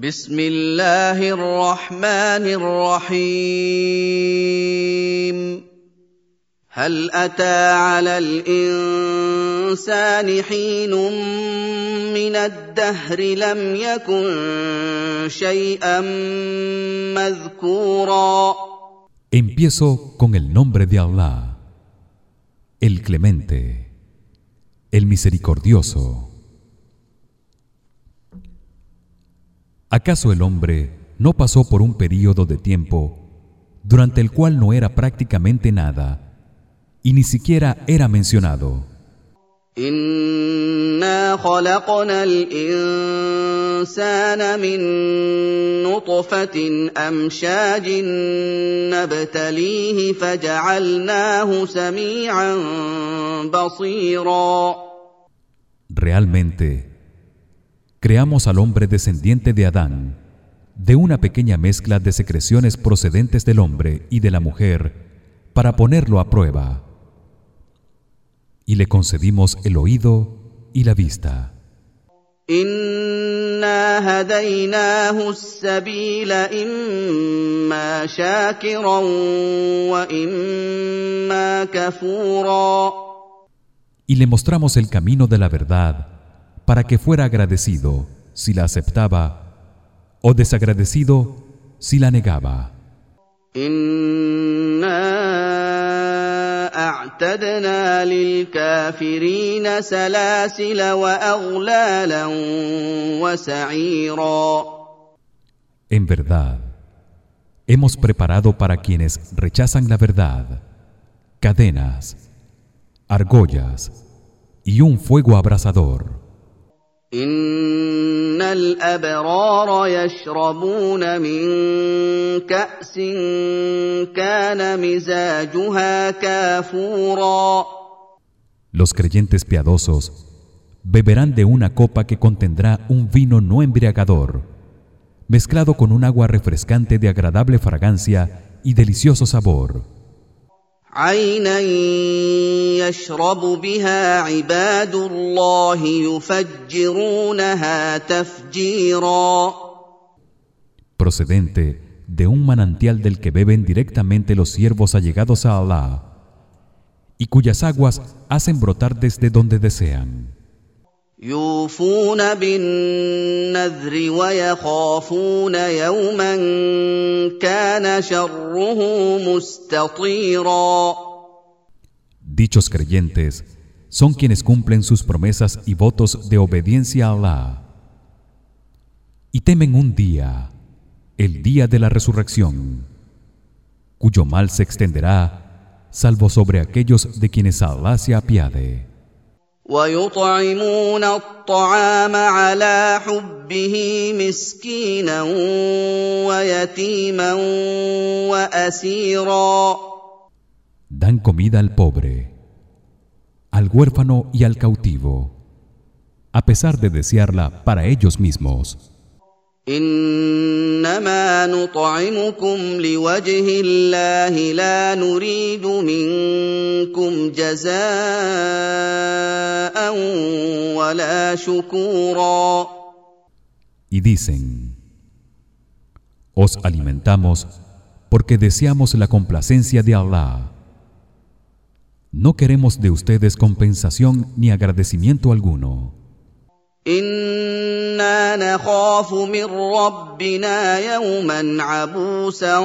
بسم الله الرحمن الرحيم هل أتى على الإنسان حين من الدهر لم يكن شيئا مذكورا Empiezo con el nombre de Allah, el Clemente, el Misericordioso. ¿Acaso el hombre no pasó por un período de tiempo durante el cual no era prácticamente nada y ni siquiera era mencionado? Realmente creamos al hombre descendiente de Adán, de una pequeña mezcla de secreciones procedentes del hombre y de la mujer, para ponerlo a prueba. Y le concedimos el oído y la vista. Y le mostramos el camino de la verdad para que fuera agradecido si la aceptaba o desagradecido si la negaba انا اعتدنا للكافرين سلاسل واغلالا وسعيرا En verdad hemos preparado para quienes rechazan la verdad cadenas argollas y un fuego abrasador ان الابرار يشربون من كاس كان مزاجها كافورا Los creyentes piadosos beberán de una copa que contendrá un vino no embriagador mezclado con un agua refrescante de agradable fragancia y delicioso sabor عينا يشرب بها عباد الله يفجرونها تفجيرا procedente de un manantial del que beben directamente los siervos allegados a Allah y cuyas aguas hacen brotar desde donde desean يوفون بالنذر ويخافون يوما كان شره مستطيرا Dichos creyentes son quienes cumplen sus promesas y votos de obediencia a Allah y temen un día, el día de la resurrección, cuyo mal se extenderá salvo sobre aquellos de quienes Allah se apiade. ويطعمون الطعام على حبه مسكينا ويتيما واسيرا Dan comida al pobre, al huérfano y al cautivo, a pesar de desearla para ellos mismos. انما نطعمكم لوجه الله لا نريد منكم جزاء ولا شكورا Y dicen: Os alimentamos porque deseamos la complacencia de Allah. No queremos de ustedes compensación ni agradecimiento alguno. أنا نخاف من ربنا يوما عبوسا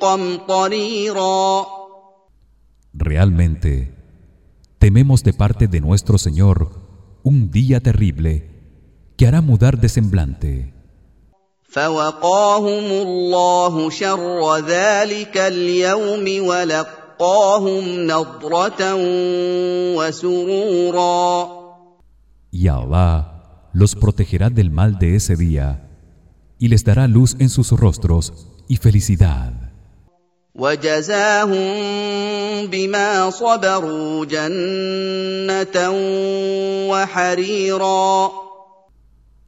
قمطريرا Realmente tememos de parte de nuestro Señor un día terrible que hará mudar de semblante. فوقاهم الله شر ذلك اليوم ولقاهم نضره وسرورا Y Allah los protegerá del mal de ese día y les dará luz en sus rostros y felicidad.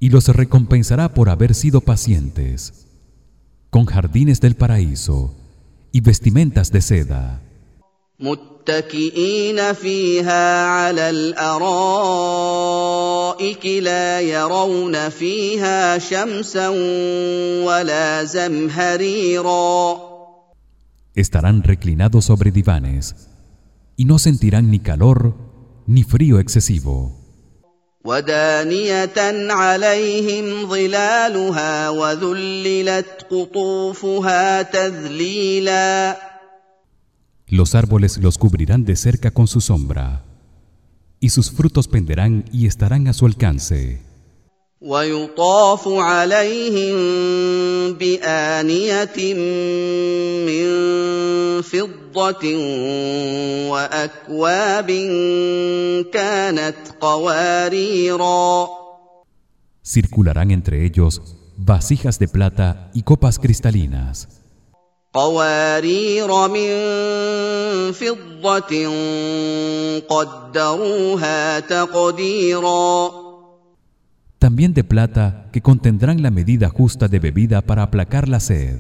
Y los recompensará por haber sido pacientes con jardines del paraíso y vestimentas de seda. متكئين فيها على الأرائك لا يرون فيها شمسا ولا زمهريرا Estarán reclinados sobre divanes y no sentirán ni calor ni frío excesivo. ودانيه عليهم ظلالها وذللت قطوفها تذليلا Los árboles los cubrirán de cerca con su sombra y sus frutos penderán y estarán a su alcance. ويطاف عليهم بآنية من فضة وأكواب كانت قواريرا Circularán entre ellos vasijas de plata y copas cristalinas. قوارير من فضة قدروها تقديرا También de plata que contendrán la medida justa de bebida para aplacar la sed.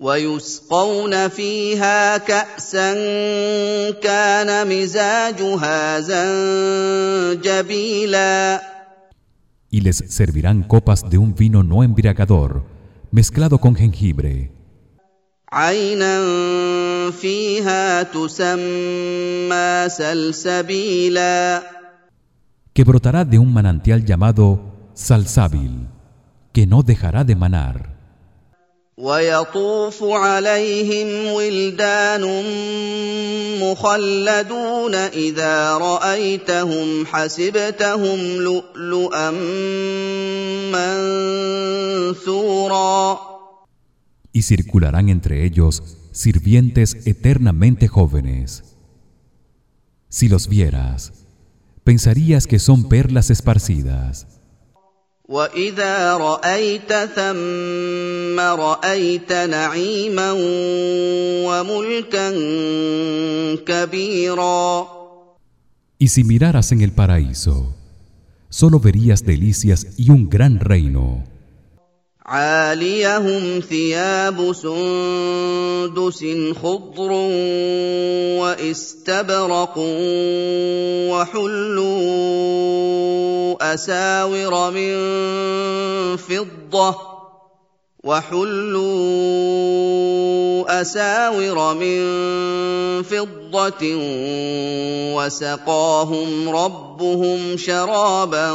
ويسقون فيها كأسا كان مزاجها زنجبيلا Y les servirán copas de un vino no embriagador, mezclado con jengibre. عينا فيها تسمى سلسبيلا que brotará de un manantial llamado Salsabil, que no dejará de manar. ويطوف عليهم ولدان مخلدون اذا رايتهم حسبتهم لؤلؤا منثورا Y circularán entre ellos sirvientes eternamente jóvenes. Si los vieras, pensarías que son perlas esparcidas. واذا رايت ثم رايت نعيما وملكا كبيرا Y si miraras en el paraíso, solo verías delicias y un gran reino. عاليهم ثياب سندس خضر واستبرق وحلوا أساور من فضة وحلوا أساور من فضة وسقاهم ربهم شرابا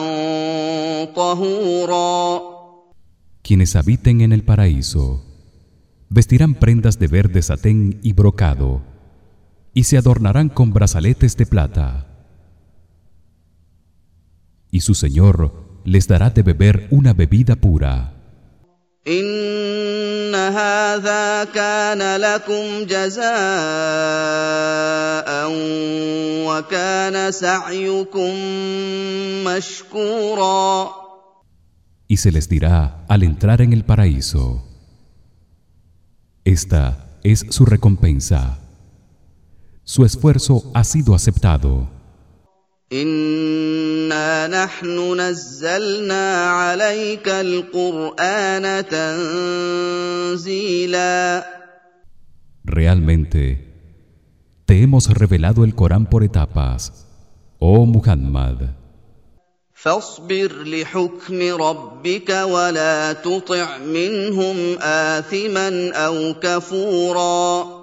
طهورا Quienes habiten en el paraíso vestirán prendas de verde satén y brocado y se adornarán con brazaletes de plata. Y su Señor les dará de beber una bebida pura. ان هذا كان لكم جزاء وكان سعيكم مشكورا y se les dirá al entrar en el paraíso esta es su recompensa. Su esfuerzo ha sido aceptado. Realmente te hemos revelado el Corán por etapas oh Muhammad. فاصبر لحكم ربك ولا تطع منهم آثما أو كفورا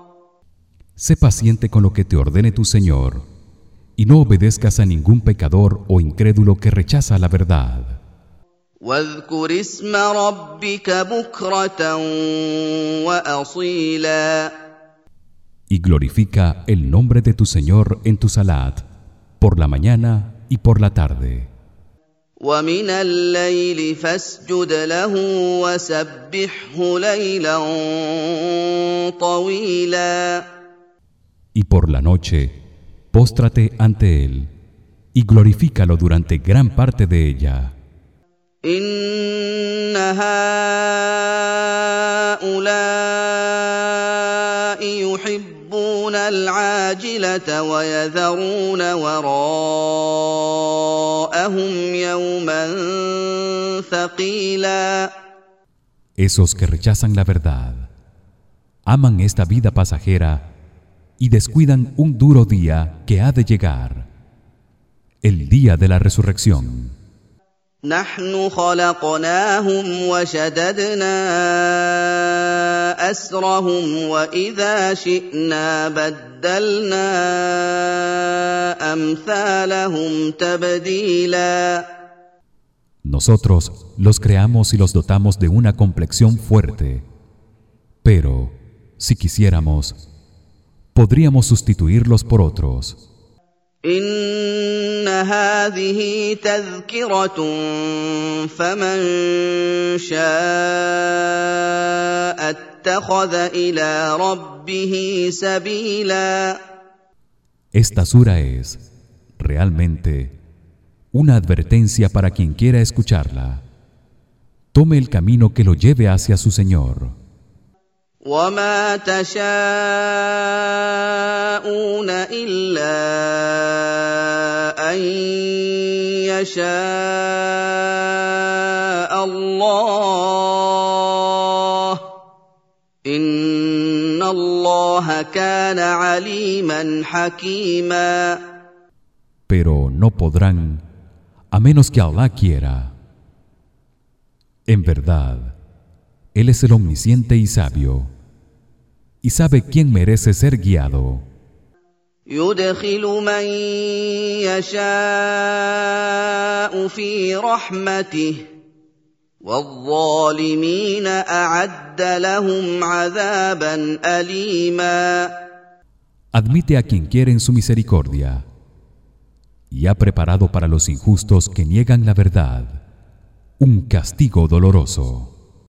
Sé paciente con lo que te ordene tu Señor y no obedezcas a ningún pecador o incrédulo que rechaza la verdad. واذكر اسم ربك بكرة وأصيلا Y glorifica el nombre de tu Señor en tu salat por la mañana y por la tarde. ومن الليل فاسجد له وسبحه ليلا طويلا Y por la noche póstrate ante él y glorifícalo durante gran parte de ella. ان هؤلاء يحبون العاجله ويذرون وراءهم يوما ثقيلا Esos que rechazan la verdad aman esta vida pasajera y descuidan un duro día que ha de llegar el día de la resurrección نحن خلقناهم وشددنا اسرهم واذا شئنا بدلنا امثالهم تبديلا Nosotros los creamos y los dotamos de una complexión fuerte pero si quisiéramos podríamos sustituirlos por otros ان هذه تذكره فمن شاء اتخذ الى ربه سبيلا Esta sura es realmente una advertencia para quien quiera escucharla. Tome el camino que lo lleve hacia su Señor. وما تشاءون الا ان يشاء الله ان الله كان عليما حكيما Pero no podrán a menos que Allah quiera. En verdad, él es el omnisciente y sabio y sabe quién merece ser guiado. يدخل من يشاء في رحمته والظالمين اعد لهم عذابا اليما Admite a quien quiere en su misericordia y ha preparado para los injustos que niegan la verdad un castigo doloroso.